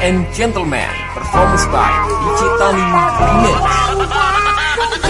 and Gentlemen, performed by Ichitani Remix.